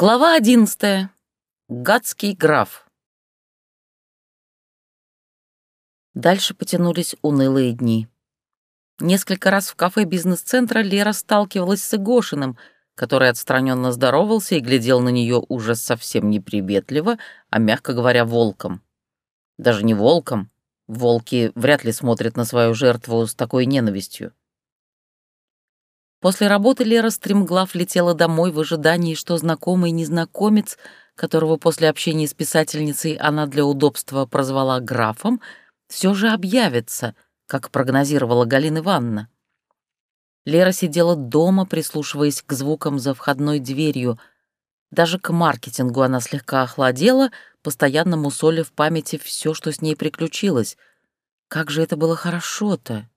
Глава одиннадцатая. Гадский граф. Дальше потянулись унылые дни. Несколько раз в кафе бизнес-центра Лера сталкивалась с Игошиным, который отстраненно здоровался и глядел на нее уже совсем неприветливо, а, мягко говоря, волком. Даже не волком. Волки вряд ли смотрят на свою жертву с такой ненавистью. После работы Лера стремглав летела домой в ожидании, что знакомый незнакомец, которого после общения с писательницей она для удобства прозвала графом, все же объявится, как прогнозировала Галина Ивановна. Лера сидела дома, прислушиваясь к звукам за входной дверью. Даже к маркетингу она слегка охладела, постоянно мусоля в памяти все, что с ней приключилось. Как же это было хорошо-то!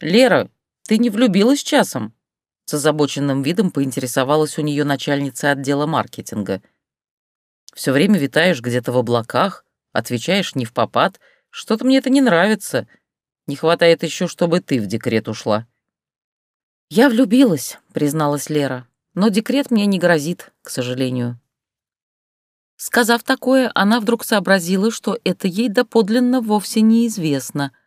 «Лера, ты не влюбилась часом?» С озабоченным видом поинтересовалась у нее начальница отдела маркетинга. «Все время витаешь где-то в облаках, отвечаешь не в попад. Что-то мне это не нравится. Не хватает еще, чтобы ты в декрет ушла». «Я влюбилась», — призналась Лера, «но декрет мне не грозит, к сожалению». Сказав такое, она вдруг сообразила, что это ей доподлинно вовсе неизвестно —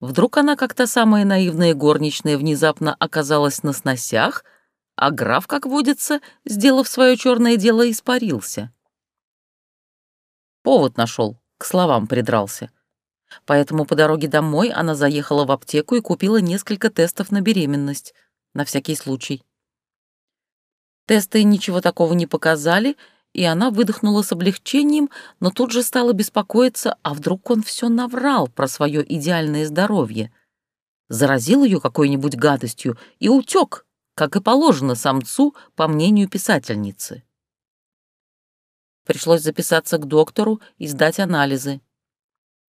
Вдруг она, как та самая наивная горничная, внезапно оказалась на сносях, а граф, как водится, сделав свое черное дело, испарился. Повод нашел, к словам придрался. Поэтому по дороге домой она заехала в аптеку и купила несколько тестов на беременность, на всякий случай. Тесты ничего такого не показали, и она выдохнула с облегчением, но тут же стала беспокоиться, а вдруг он все наврал про свое идеальное здоровье. Заразил ее какой-нибудь гадостью и утек, как и положено самцу, по мнению писательницы. Пришлось записаться к доктору и сдать анализы.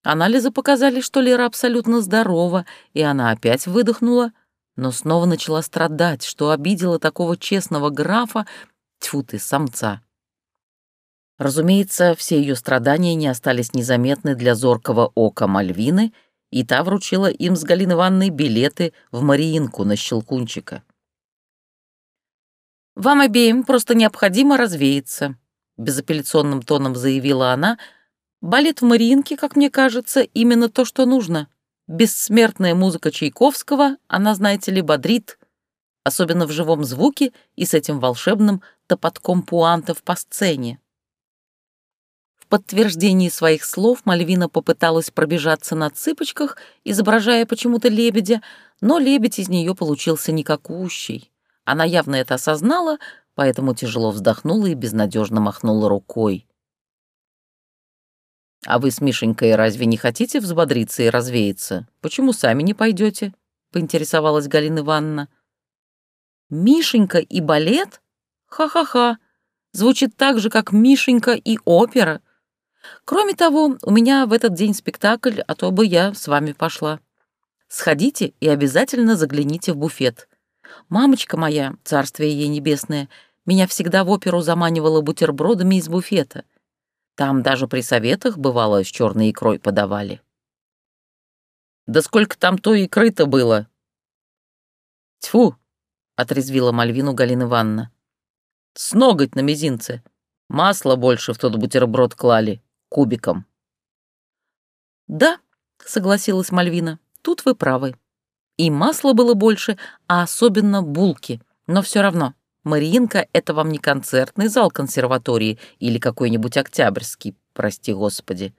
Анализы показали, что Лера абсолютно здорова, и она опять выдохнула, но снова начала страдать, что обидела такого честного графа, тьфу ты, самца. Разумеется, все ее страдания не остались незаметны для зоркого ока Мальвины, и та вручила им с Галиной Ивановной билеты в Мариинку на Щелкунчика. «Вам обеим просто необходимо развеяться», — безапелляционным тоном заявила она. «Балет в Мариинке, как мне кажется, именно то, что нужно. Бессмертная музыка Чайковского, она, знаете ли, бодрит, особенно в живом звуке и с этим волшебным топотком пуантов по сцене подтверждении своих слов Мальвина попыталась пробежаться на цыпочках, изображая почему-то лебедя, но лебедь из нее получился никакущий. Она явно это осознала, поэтому тяжело вздохнула и безнадежно махнула рукой. «А вы с Мишенькой разве не хотите взбодриться и развеяться? Почему сами не пойдете?» — поинтересовалась Галина Ивановна. «Мишенька и балет? Ха-ха-ха! Звучит так же, как Мишенька и опера. Кроме того, у меня в этот день спектакль, а то бы я с вами пошла. Сходите и обязательно загляните в буфет. Мамочка моя, царствие ей небесное, меня всегда в оперу заманивала бутербродами из буфета. Там даже при советах, бывало, с черной икрой подавали. «Да сколько там той икры-то было?» «Тьфу!» — отрезвила Мальвину Галина Ивановна. «С ноготь на мизинце. Масла больше в тот бутерброд клали кубиком. «Да», — согласилась Мальвина, — «тут вы правы. И масла было больше, а особенно булки. Но все равно, Мариинка — это вам не концертный зал консерватории или какой-нибудь октябрьский, прости господи.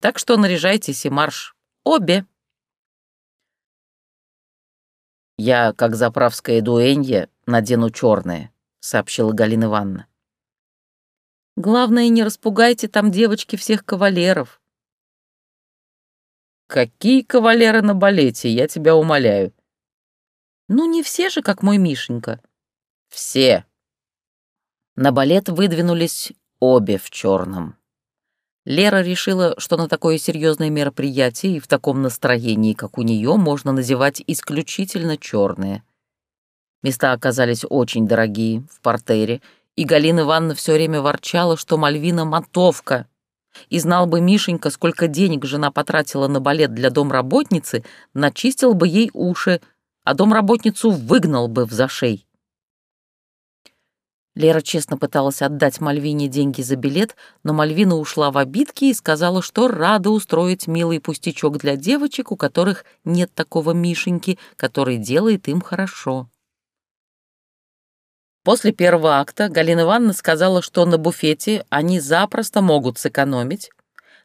Так что наряжайтесь и марш. Обе». «Я, как заправская дуэнья, надену черное», — сообщила Галина Ивановна. Главное, не распугайте там, девочки, всех кавалеров. Какие кавалеры на балете, я тебя умоляю. Ну, не все же, как мой Мишенька. Все. На балет выдвинулись обе в черном. Лера решила, что на такое серьезное мероприятие и в таком настроении, как у нее, можно называть исключительно черные. Места оказались очень дорогие, в портере, и Галина Ивановна все время ворчала, что Мальвина — мотовка. И знал бы Мишенька, сколько денег жена потратила на балет для домработницы, начистил бы ей уши, а домработницу выгнал бы в зашей. Лера честно пыталась отдать Мальвине деньги за билет, но Мальвина ушла в обидки и сказала, что рада устроить милый пустячок для девочек, у которых нет такого Мишеньки, который делает им хорошо. После первого акта Галина Ивановна сказала, что на буфете они запросто могут сэкономить,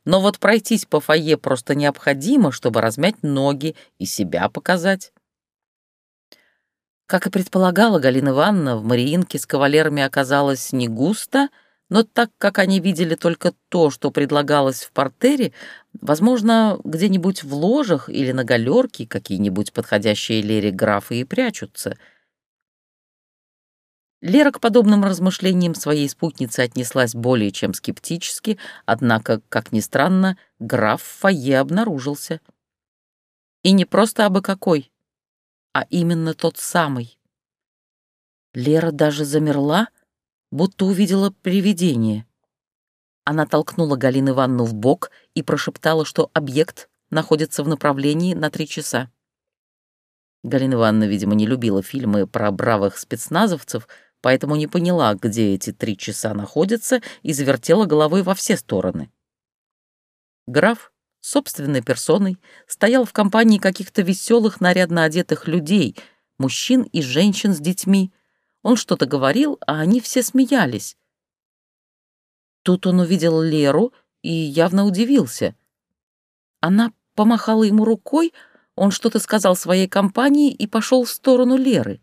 но вот пройтись по фойе просто необходимо, чтобы размять ноги и себя показать. Как и предполагала Галина Ивановна, в Мариинке с кавалерами оказалось не густо, но так как они видели только то, что предлагалось в портере, возможно, где-нибудь в ложах или на галерке какие-нибудь подходящие Лере графы и прячутся. Лера к подобным размышлениям своей спутницы отнеслась более чем скептически, однако, как ни странно, граф в фойе обнаружился. И не просто абы какой — а именно тот самый. Лера даже замерла, будто увидела привидение. Она толкнула Галину Ивановну в бок и прошептала, что объект находится в направлении на три часа. Галина Ивановна, видимо, не любила фильмы про бравых спецназовцев, поэтому не поняла, где эти три часа находятся, и завертела головой во все стороны. Граф собственной персоной стоял в компании каких-то веселых, нарядно одетых людей, мужчин и женщин с детьми. Он что-то говорил, а они все смеялись. Тут он увидел Леру и явно удивился. Она помахала ему рукой, он что-то сказал своей компании и пошел в сторону Леры.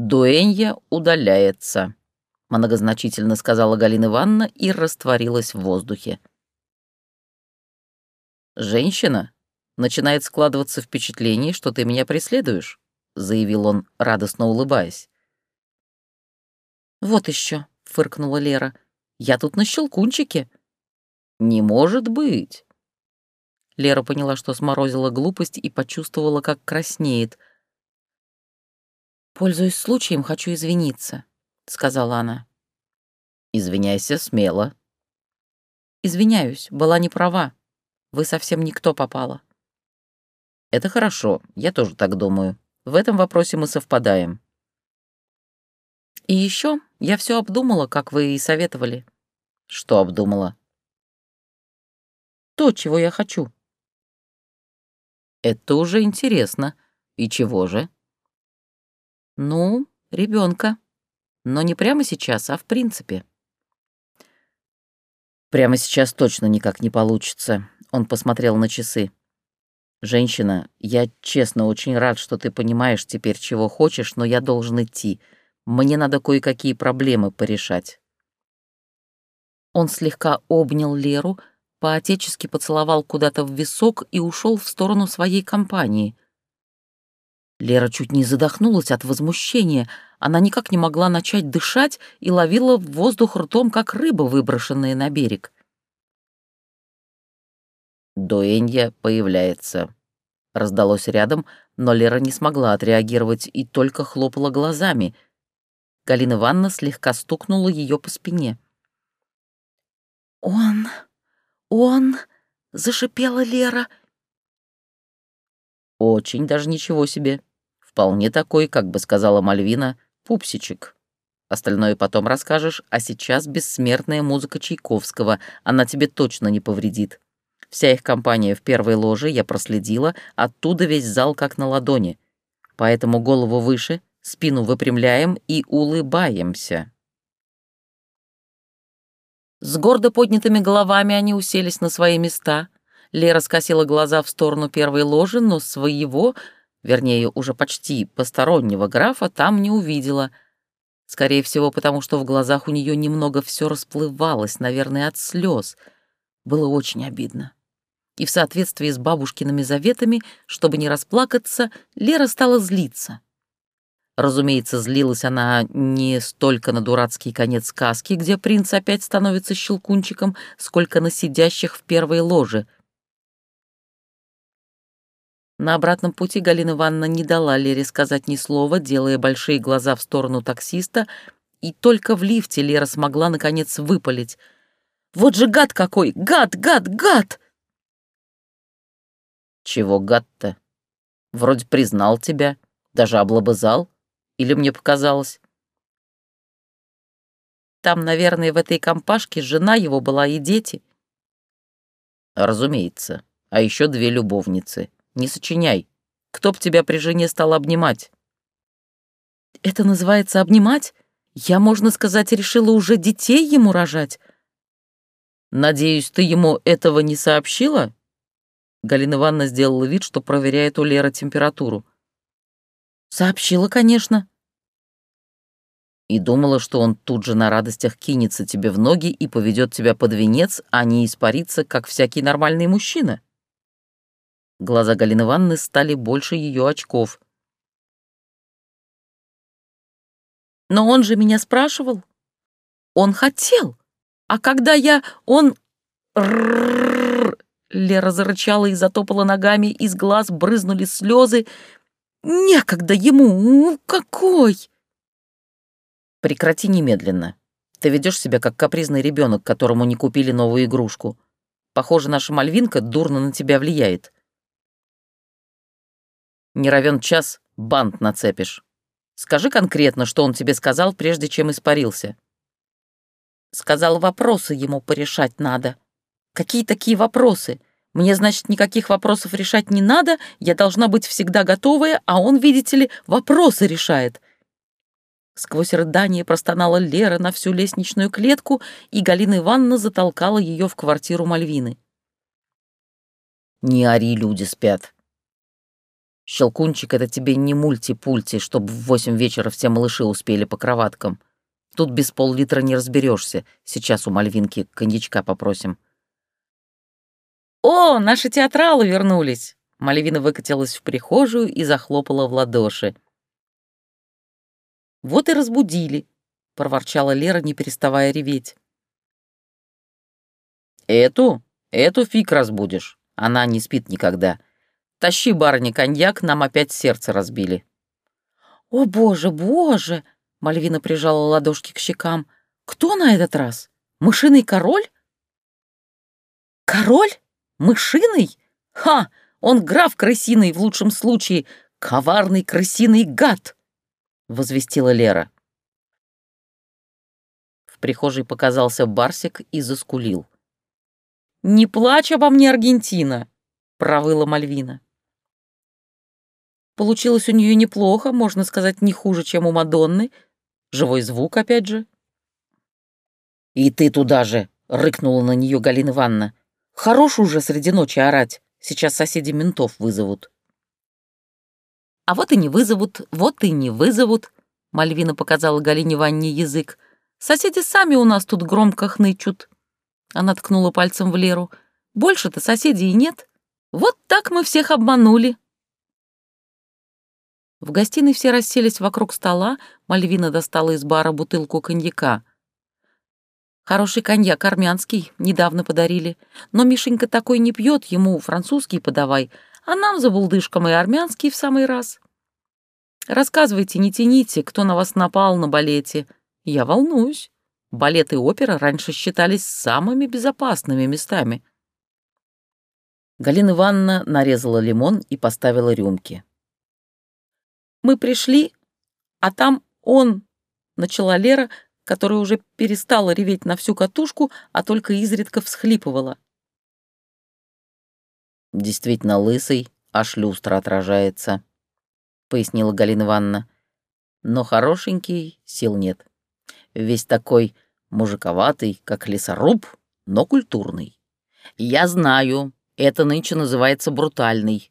«Дуэнья удаляется», — многозначительно сказала Галина Ивановна и растворилась в воздухе. «Женщина, начинает складываться впечатление, что ты меня преследуешь», — заявил он, радостно улыбаясь. «Вот еще», — фыркнула Лера, — «я тут на щелкунчике». «Не может быть». Лера поняла, что сморозила глупость и почувствовала, как краснеет. «Пользуясь случаем, хочу извиниться», — сказала она. «Извиняйся смело». «Извиняюсь, была не права. Вы совсем никто попала». «Это хорошо, я тоже так думаю. В этом вопросе мы совпадаем». «И еще я все обдумала, как вы и советовали». «Что обдумала?» «То, чего я хочу». «Это уже интересно. И чего же?» «Ну, ребенка. Но не прямо сейчас, а в принципе». «Прямо сейчас точно никак не получится. Он посмотрел на часы. «Женщина, я честно очень рад, что ты понимаешь теперь, чего хочешь, но я должен идти. Мне надо кое-какие проблемы порешать». Он слегка обнял Леру, поотечески поцеловал куда-то в висок и ушел в сторону своей компании. Лера чуть не задохнулась от возмущения. Она никак не могла начать дышать и ловила воздух ртом, как рыба, выброшенная на берег. Дуэнья появляется. Раздалось рядом, но Лера не смогла отреагировать и только хлопала глазами. Галина Ивановна слегка стукнула ее по спине. «Он... он...» — зашипела Лера. «Очень даже ничего себе. Вполне такой, как бы сказала Мальвина, пупсичек. Остальное потом расскажешь, а сейчас бессмертная музыка Чайковского, она тебе точно не повредит». Вся их компания в первой ложе я проследила, оттуда весь зал как на ладони. Поэтому голову выше, спину выпрямляем и улыбаемся. С гордо поднятыми головами они уселись на свои места. Лера скосила глаза в сторону первой ложи, но своего, вернее, уже почти постороннего графа там не увидела. Скорее всего, потому что в глазах у нее немного все расплывалось, наверное, от слез. Было очень обидно и в соответствии с бабушкиными заветами, чтобы не расплакаться, Лера стала злиться. Разумеется, злилась она не столько на дурацкий конец сказки, где принц опять становится щелкунчиком, сколько на сидящих в первой ложе. На обратном пути Галина Ивановна не дала Лере сказать ни слова, делая большие глаза в сторону таксиста, и только в лифте Лера смогла, наконец, выпалить. «Вот же гад какой! Гад, гад, гад!» Чего гад-то? Вроде признал тебя, даже облобызал. Или мне показалось? Там, наверное, в этой компашке жена его была и дети. Разумеется. А еще две любовницы. Не сочиняй. Кто б тебя при жене стал обнимать? Это называется обнимать? Я, можно сказать, решила уже детей ему рожать. Надеюсь, ты ему этого не сообщила? Галина Ивановна сделала вид, что проверяет у Леры температуру. Сообщила, конечно и думала, что он тут же на радостях кинется тебе в ноги и поведет тебя под венец, а не испарится, как всякий нормальный мужчина. Глаза Галины Ивановны стали больше ее очков. Но он же меня спрашивал. Он хотел. А когда я... Он... Лера зарычала и затопала ногами, из глаз брызнули слезы. Некогда ему... Какой! Прекрати немедленно. Ты ведешь себя как капризный ребенок, которому не купили новую игрушку. Похоже, наша Мальвинка дурно на тебя влияет. Не равен час, бант нацепишь. Скажи конкретно, что он тебе сказал, прежде чем испарился. Сказал, вопросы ему порешать надо. Какие такие вопросы? Мне, значит, никаких вопросов решать не надо, я должна быть всегда готовая, а он, видите ли, вопросы решает. Сквозь рыдание простонала Лера на всю лестничную клетку, и Галина Ивановна затолкала ее в квартиру Мальвины. «Не ори, люди спят. Щелкунчик — это тебе не мульти-пульти, чтобы в восемь вечера все малыши успели по кроваткам. Тут без пол-литра не разберешься. Сейчас у Мальвинки коньячка попросим». «О, наши театралы вернулись!» Мальвина выкатилась в прихожую и захлопала в ладоши. Вот и разбудили, проворчала Лера, не переставая реветь. Эту? Эту фиг разбудишь. Она не спит никогда. Тащи, барыня, коньяк, нам опять сердце разбили. О, боже, боже! Мальвина прижала ладошки к щекам. Кто на этот раз? Мышиный король? Король? Мышиный? Ха! Он граф крысиный в лучшем случае. Коварный крысиный гад! — возвестила Лера. В прихожей показался Барсик и заскулил. «Не плачь обо мне, Аргентина!» — провыла Мальвина. Получилось у нее неплохо, можно сказать, не хуже, чем у Мадонны. Живой звук, опять же. «И ты туда же!» — рыкнула на нее Галина Ивановна. «Хорош уже среди ночи орать. Сейчас соседи ментов вызовут». А вот и не вызовут, вот и не вызовут. Мальвина показала Галине Ванне язык. Соседи сами у нас тут громко хнычут. Она ткнула пальцем в Леру. Больше-то соседей и нет. Вот так мы всех обманули. В гостиной все расселись вокруг стола, Мальвина достала из бара бутылку коньяка. Хороший коньяк армянский, недавно подарили. Но Мишенька такой не пьет, ему французский подавай, а нам за булдышком и армянский в самый раз. Рассказывайте, не тяните, кто на вас напал на балете. Я волнуюсь. Балет и опера раньше считались самыми безопасными местами. Галина Ивановна нарезала лимон и поставила рюмки. «Мы пришли, а там он», — начала Лера, которая уже перестала реветь на всю катушку, а только изредка всхлипывала. «Действительно лысый, аж люстра отражается», — пояснила Галина Ивановна. «Но хорошенький, сил нет. Весь такой мужиковатый, как лесоруб, но культурный. Я знаю, это нынче называется брутальный.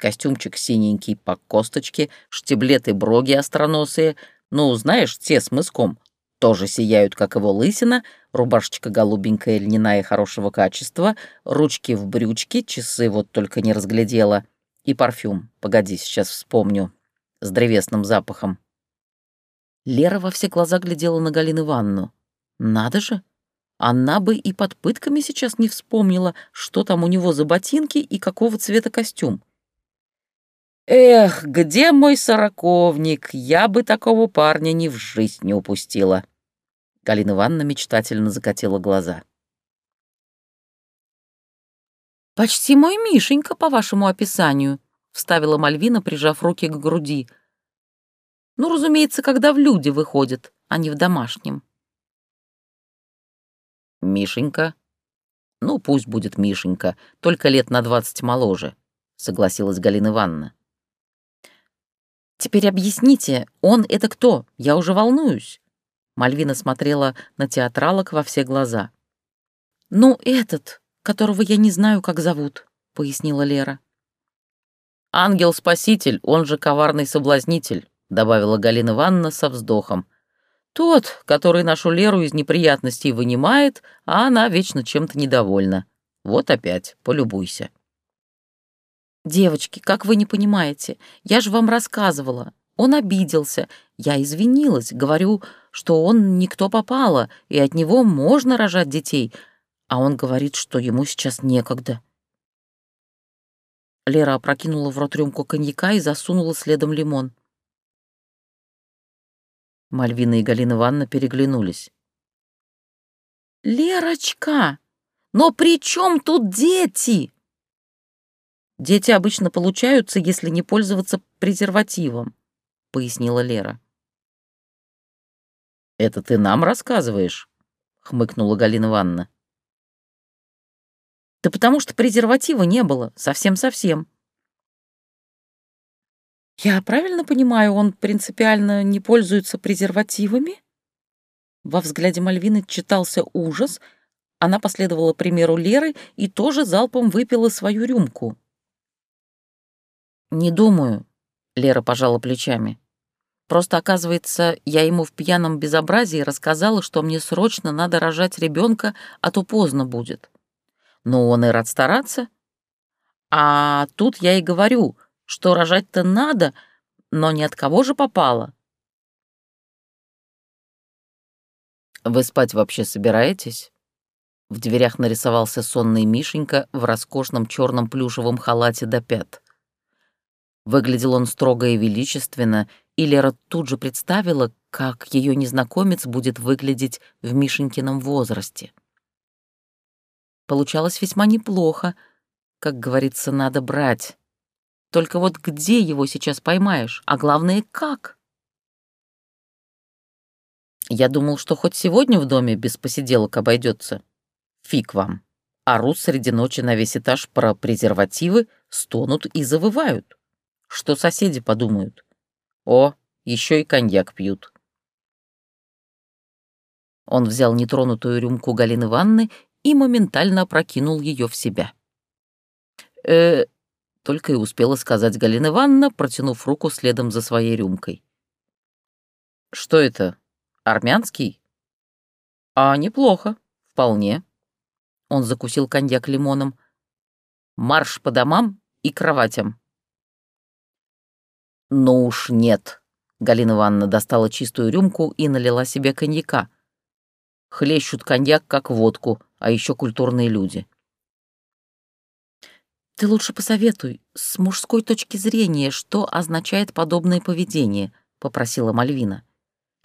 Костюмчик синенький по косточке, штиблеты броги остроносые, ну, знаешь, те с мыском, тоже сияют, как его лысина, рубашечка голубенькая, льняная хорошего качества, ручки в брючке, часы вот только не разглядела, и парфюм, погоди, сейчас вспомню, с древесным запахом. Лера во все глаза глядела на Галину Ивановну. Надо же! Она бы и под пытками сейчас не вспомнила, что там у него за ботинки и какого цвета костюм. «Эх, где мой сороковник? Я бы такого парня ни в жизнь не упустила». Галина Ивановна мечтательно закатила глаза. «Почти мой Мишенька, по вашему описанию», — вставила Мальвина, прижав руки к груди. Ну, разумеется, когда в люди выходит, а не в домашнем. Мишенька? Ну, пусть будет Мишенька, только лет на двадцать моложе, согласилась Галина Ивановна. Теперь объясните, он это кто? Я уже волнуюсь. Мальвина смотрела на театралок во все глаза. «Ну, этот, которого я не знаю, как зовут», — пояснила Лера. «Ангел-спаситель, он же коварный соблазнитель», — добавила Галина Ивановна со вздохом. «Тот, который нашу Леру из неприятностей вынимает, а она вечно чем-то недовольна. Вот опять, полюбуйся». «Девочки, как вы не понимаете? Я же вам рассказывала. Он обиделся. Я извинилась, говорю, что он никто попало, и от него можно рожать детей. А он говорит, что ему сейчас некогда. Лера опрокинула в рот рюмку коньяка и засунула следом лимон. Мальвина и Галина Ивановна переглянулись. «Лерочка, но при чем тут дети?» «Дети обычно получаются, если не пользоваться презервативом», — пояснила Лера. «Это ты нам рассказываешь?» — хмыкнула Галина Ивановна. «Да потому что презерватива не было, совсем-совсем». «Я правильно понимаю, он принципиально не пользуется презервативами?» Во взгляде Мальвины читался ужас. Она последовала примеру Леры и тоже залпом выпила свою рюмку. «Не думаю», — Лера пожала плечами. Просто, оказывается, я ему в пьяном безобразии рассказала, что мне срочно надо рожать ребенка, а то поздно будет. Но он и рад стараться. А тут я и говорю, что рожать-то надо, но ни от кого же попало. «Вы спать вообще собираетесь?» В дверях нарисовался сонный Мишенька в роскошном черном плюшевом халате до пят. Выглядел он строго и величественно, и Лера тут же представила, как ее незнакомец будет выглядеть в Мишенькином возрасте. Получалось весьма неплохо. Как говорится, надо брать. Только вот где его сейчас поймаешь, а главное, как? Я думал, что хоть сегодня в доме без посиделок обойдется. Фиг вам. Орут среди ночи на весь этаж про презервативы, стонут и завывают. Что соседи подумают? О, еще и коньяк пьют. Он взял нетронутую рюмку Галины Ванны и моментально опрокинул ее в себя. э только и успела сказать Галина Ивановна, протянув руку следом за своей рюмкой. «Что это? Армянский?» «А, неплохо. Вполне». Он закусил коньяк лимоном. «Марш по домам и кроватям». «Ну уж нет». Галина Ивановна достала чистую рюмку и налила себе коньяка. Хлещут коньяк, как водку, а еще культурные люди. «Ты лучше посоветуй, с мужской точки зрения, что означает подобное поведение», — попросила Мальвина.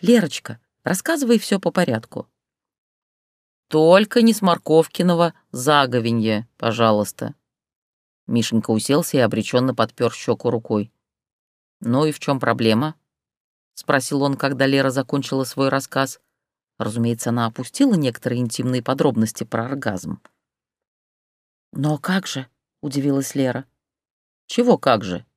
«Лерочка, рассказывай все по порядку». «Только не с морковкиного заговенья, пожалуйста». Мишенька уселся и обреченно подпер щеку рукой. «Ну и в чем проблема?» — спросил он, когда Лера закончила свой рассказ. Разумеется, она опустила некоторые интимные подробности про оргазм. «Но как же?» — удивилась Лера. «Чего как же?»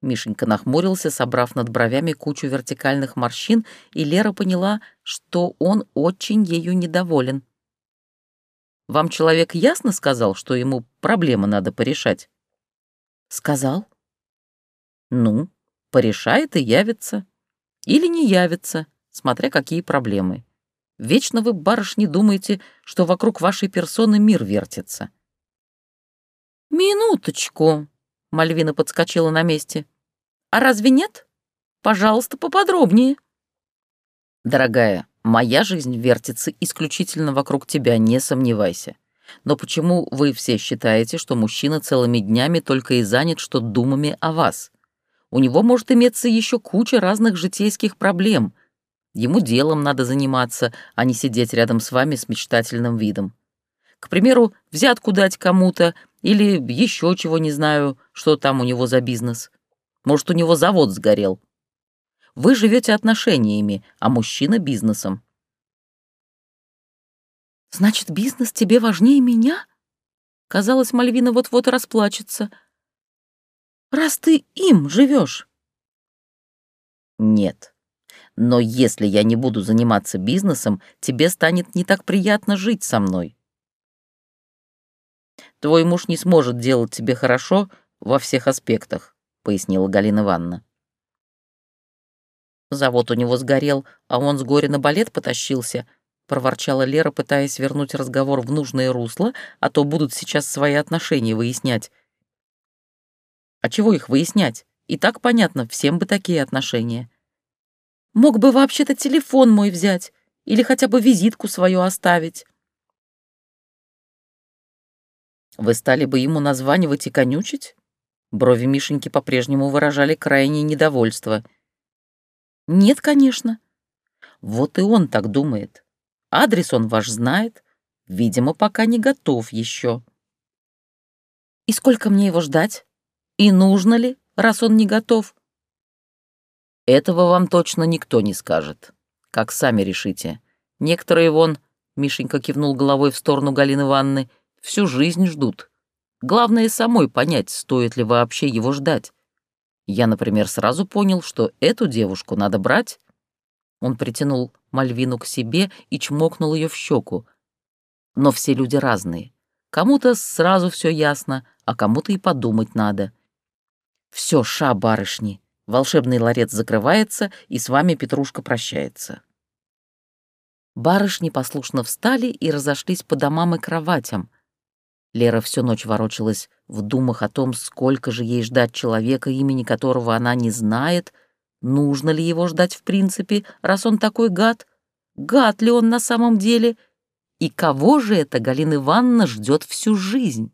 Мишенька нахмурился, собрав над бровями кучу вертикальных морщин, и Лера поняла, что он очень ею недоволен. «Вам человек ясно сказал, что ему проблемы надо порешать?» «Сказал?» «Ну, порешает и явится. Или не явится, смотря какие проблемы. Вечно вы, барышни, думаете, что вокруг вашей персоны мир вертится. «Минуточку», — Мальвина подскочила на месте. «А разве нет? Пожалуйста, поподробнее». «Дорогая, моя жизнь вертится исключительно вокруг тебя, не сомневайся. Но почему вы все считаете, что мужчина целыми днями только и занят что думами о вас? У него может иметься еще куча разных житейских проблем. Ему делом надо заниматься, а не сидеть рядом с вами с мечтательным видом. К примеру, взятку дать кому-то или еще чего не знаю, что там у него за бизнес. Может, у него завод сгорел. Вы живете отношениями, а мужчина — бизнесом. «Значит, бизнес тебе важнее меня?» Казалось, Мальвина вот-вот расплачется. «Раз ты им живешь. «Нет. Но если я не буду заниматься бизнесом, тебе станет не так приятно жить со мной. Твой муж не сможет делать тебе хорошо во всех аспектах», — пояснила Галина Ивановна. Завод у него сгорел, а он с горя на балет потащился, проворчала Лера, пытаясь вернуть разговор в нужное русло, а то будут сейчас свои отношения выяснять. А чего их выяснять? И так понятно, всем бы такие отношения. Мог бы вообще-то телефон мой взять или хотя бы визитку свою оставить. Вы стали бы ему названивать и конючить? Брови Мишеньки по-прежнему выражали крайнее недовольство. Нет, конечно. Вот и он так думает. Адрес он ваш знает. Видимо, пока не готов еще. И сколько мне его ждать? И нужно ли, раз он не готов? Этого вам точно никто не скажет. Как сами решите. Некоторые вон, Мишенька кивнул головой в сторону Галины Ванны, всю жизнь ждут. Главное самой понять, стоит ли вообще его ждать. Я, например, сразу понял, что эту девушку надо брать. Он притянул Мальвину к себе и чмокнул ее в щеку. Но все люди разные. Кому-то сразу все ясно, а кому-то и подумать надо. Все, ша, барышни, волшебный ларец закрывается, и с вами Петрушка прощается. Барышни послушно встали и разошлись по домам и кроватям. Лера всю ночь ворочалась в думах о том, сколько же ей ждать человека, имени которого она не знает, нужно ли его ждать в принципе, раз он такой гад, гад ли он на самом деле, и кого же это Галина Ивановна ждет всю жизнь.